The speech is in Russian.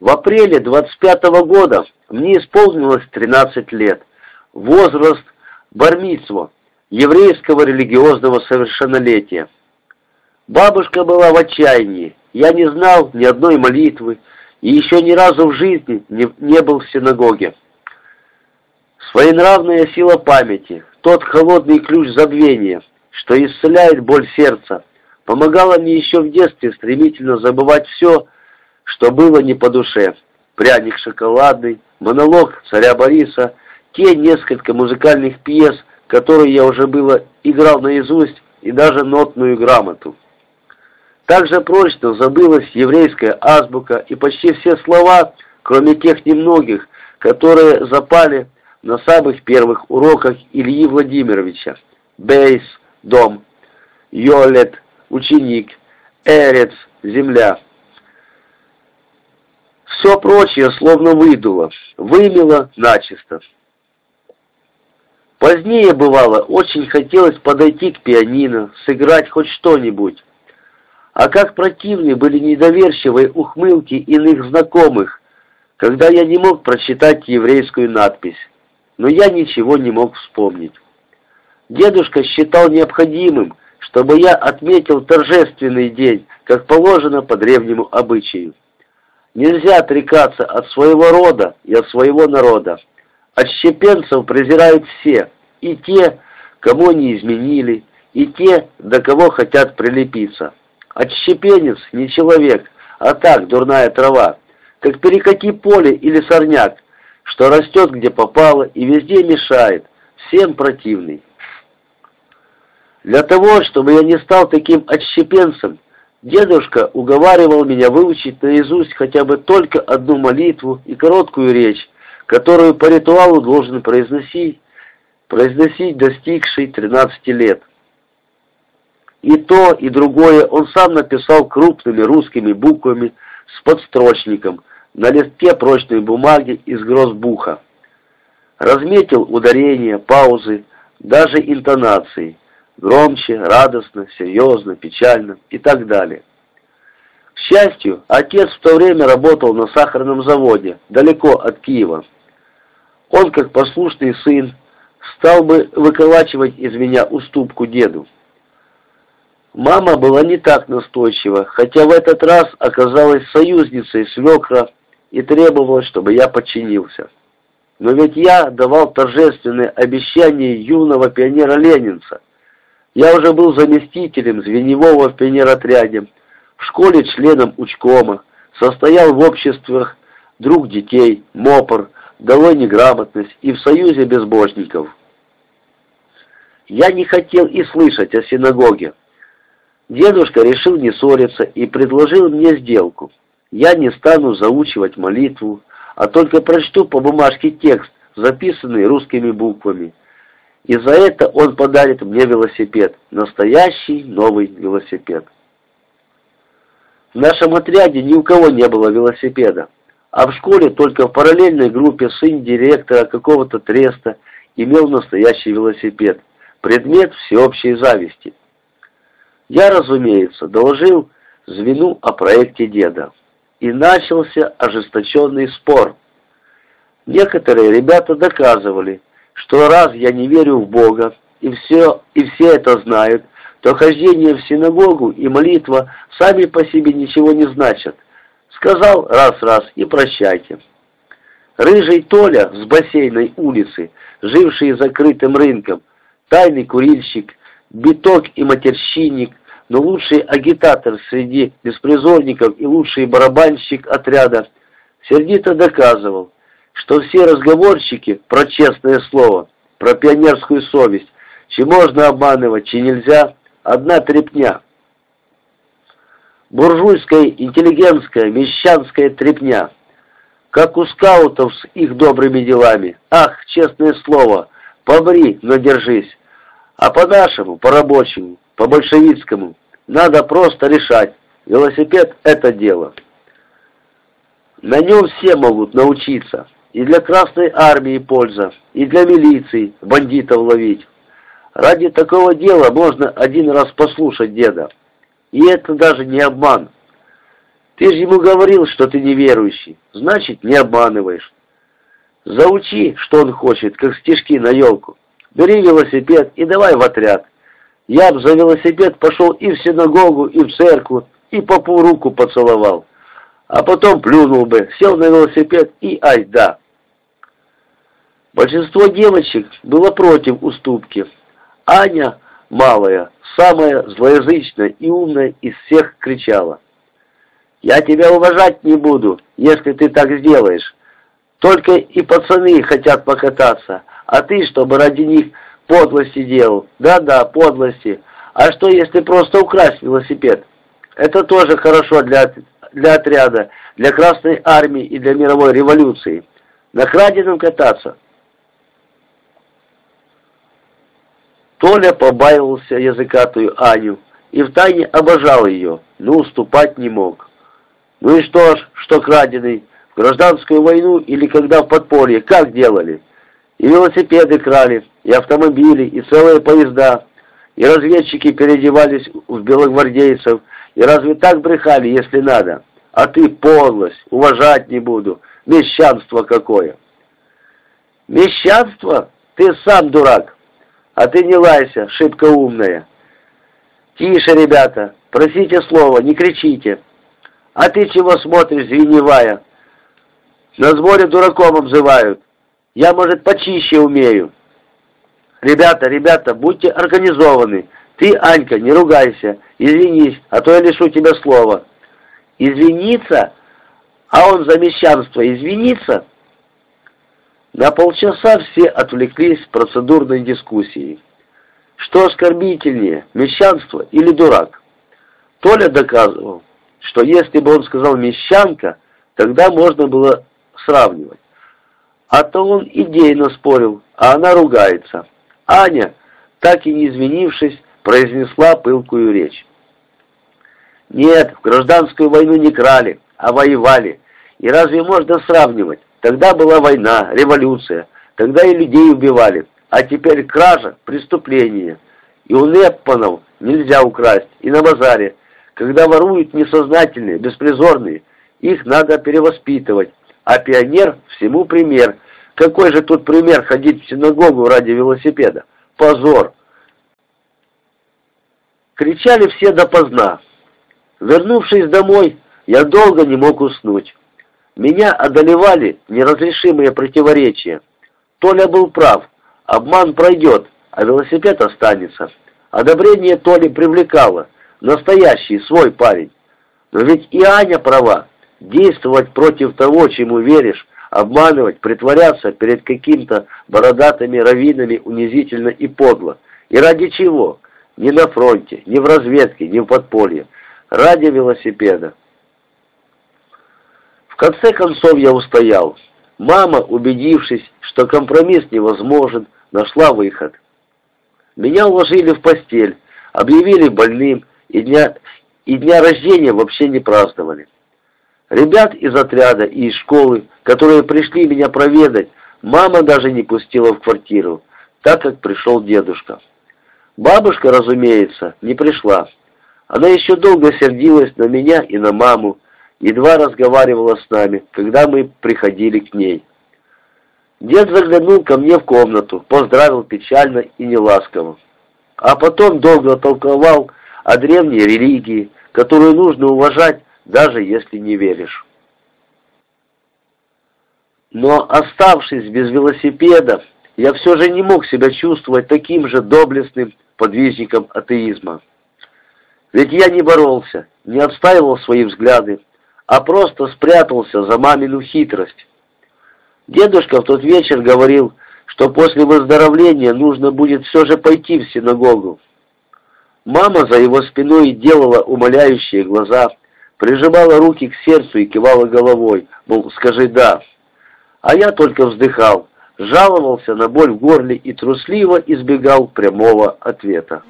В апреле 25 -го года мне исполнилось 13 лет. Возраст бармицва, еврейского религиозного совершеннолетия. Бабушка была в отчаянии. Я не знал ни одной молитвы и еще ни разу в жизни не, не был в синагоге. Своенравная сила памяти, тот холодный ключ забвения, что исцеляет боль сердца, помогала мне еще в детстве стремительно забывать все, что было не по душе. Пряник шоколадный, монолог царя Бориса, те несколько музыкальных пьес, которые я уже было играл наизусть, и даже нотную грамоту. Также прочно забылась еврейская азбука и почти все слова, кроме тех немногих, которые запали на самых первых уроках Ильи Владимировича. Бейс, дом, Йолет, ученик, Эрец, земля. Все прочее словно выдуло, вымело начисто. Позднее, бывало, очень хотелось подойти к пианино, сыграть хоть что-нибудь. А как противны были недоверчивые ухмылки иных знакомых, когда я не мог прочитать еврейскую надпись. Но я ничего не мог вспомнить. Дедушка считал необходимым, чтобы я отметил торжественный день, как положено по древнему обычаю. Нельзя отрекаться от своего рода и от своего народа. Отщепенцев презирают все, и те, кому не изменили, и те, до кого хотят прилепиться. Отщепенец не человек, а так, дурная трава, как перекати поле или сорняк, что растет где попало и везде мешает, всем противный. Для того, чтобы я не стал таким отщепенцем, дедушка уговаривал меня выучить наизусть хотя бы только одну молитву и короткую речь, которую по ритуалу должен произносить, произносить достигший 13 лет. И то, и другое он сам написал крупными русскими буквами с подстрочником на листке прочной бумаги из грозбуха. Разметил ударения, паузы, даже интонации. Громче, радостно, серьезно, печально и так далее. К счастью, отец в то время работал на сахарном заводе, далеко от Киева. Он, как послушный сын, стал бы выколачивать из меня уступку деду. Мама была не так настойчива, хотя в этот раз оказалась союзницей свекра и требовала, чтобы я подчинился. Но ведь я давал торжественное обещание юного пионера-ленинца. Я уже был заместителем звеневого в пионеротряде, в школе членом учкома, состоял в обществах друг детей, МОПР, долой неграмотность и в союзе безбожников. Я не хотел и слышать о синагоге. Дедушка решил не ссориться и предложил мне сделку. Я не стану заучивать молитву, а только прочту по бумажке текст, записанный русскими буквами. И за это он подарит мне велосипед, настоящий новый велосипед. В нашем отряде ни у кого не было велосипеда, а в школе только в параллельной группе сын директора какого-то треста имел настоящий велосипед, предмет всеобщей зависти. Я, разумеется, доложил звену о проекте деда. И начался ожесточенный спор. Некоторые ребята доказывали, что раз я не верю в Бога, и все, и все это знают, то хождение в синагогу и молитва сами по себе ничего не значат. Сказал раз-раз и прощайте. Рыжий Толя с бассейной улицы, живший закрытым рынком, тайный курильщик, биток и матерщинник, но лучший агитатор среди беспризорников и лучший барабанщик отряда сердито доказывал, что все разговорщики про честное слово, про пионерскую совесть, чем можно обманывать, чем нельзя, одна трепня. Буржуйская, интеллигентская, мещанская трепня. Как у скаутов с их добрыми делами. Ах, честное слово, побри, но держись. А по-нашему, по-рабочему, по-большевицкому, надо просто решать. Велосипед – это дело. На нем все могут научиться. И для Красной Армии польза, и для милиции бандитов ловить. Ради такого дела можно один раз послушать деда. И это даже не обман. Ты же ему говорил, что ты неверующий, значит, не обманываешь. Заучи, что он хочет, как стишки на елку. Бери велосипед и давай в отряд. Я б за велосипед пошел и в синагогу, и в церковь, и попу руку поцеловал. А потом плюнул бы, сел на велосипед и ай да. Большинство девочек было против уступки. Аня, малая, самая злоязычная и умная из всех кричала. «Я тебя уважать не буду, если ты так сделаешь. Только и пацаны хотят покататься, а ты, чтобы ради них подлости делал. Да-да, подлости. А что, если просто украсть велосипед? Это тоже хорошо для, для отряда, для Красной Армии и для мировой революции. На краденом кататься». Толя побаивался языкатую Аню и втайне обожал ее, но уступать не мог. Ну и что ж, что краденый, в гражданскую войну или когда в подполье, как делали? И велосипеды крали, и автомобили, и целые поезда, и разведчики переодевались в белогвардейцев, и разве так брехали, если надо? А ты подлость, уважать не буду, мещанство какое. Мещанство? Ты сам дурак. А ты не лайся, шибко умная. Тише, ребята, просите слова, не кричите. А ты чего смотришь, звеневая? На сборе дураком обзывают. Я, может, почище умею. Ребята, ребята, будьте организованы. Ты, Анька, не ругайся. Извинись, а то я лишу тебя слова. Извиниться? А он за мещанство извиниться? На полчаса все отвлеклись процедурной дискуссией. Что оскорбительнее, мещанство или дурак? Толя доказывал, что если бы он сказал «мещанка», тогда можно было сравнивать. А то он идейно спорил, а она ругается. Аня, так и не извинившись, произнесла пылкую речь. Нет, в гражданскую войну не крали, а воевали. И разве можно сравнивать? Тогда была война, революция, тогда и людей убивали, а теперь кража, преступление. И у Неппанов нельзя украсть, и на базаре. Когда воруют несознательные, беспризорные, их надо перевоспитывать. А пионер всему пример. Какой же тут пример ходить в синагогу ради велосипеда? Позор! Кричали все допоздна. Вернувшись домой, я долго не мог уснуть. Меня одолевали неразрешимые противоречия. Толя был прав, обман пройдет, а велосипед останется. Одобрение Толи привлекало, настоящий, свой парень. Но ведь и Аня права. Действовать против того, чему веришь, обманывать, притворяться перед каким-то бородатыми раввинами унизительно и подло. И ради чего? Ни на фронте, ни в разведке, ни в подполье. Ради велосипеда конце концов я устоял. Мама, убедившись, что компромисс невозможен, нашла выход. Меня уложили в постель, объявили больным, и дня, и дня рождения вообще не праздновали. Ребят из отряда и из школы, которые пришли меня проведать, мама даже не пустила в квартиру, так как пришел дедушка. Бабушка, разумеется, не пришла. Она еще долго сердилась на меня и на маму, едва разговаривала с нами, когда мы приходили к ней. Дед заглянул ко мне в комнату, поздравил печально и неласково. А потом долго толковал о древней религии, которую нужно уважать, даже если не веришь. Но оставшись без велосипеда, я все же не мог себя чувствовать таким же доблестным подвижником атеизма. Ведь я не боролся, не отстаивал свои взгляды, а просто спрятался за мамину хитрость. Дедушка в тот вечер говорил, что после выздоровления нужно будет все же пойти в синагогу. Мама за его спиной делала умоляющие глаза, прижимала руки к сердцу и кивала головой, мол, скажи «да». А я только вздыхал, жаловался на боль в горле и трусливо избегал прямого ответа.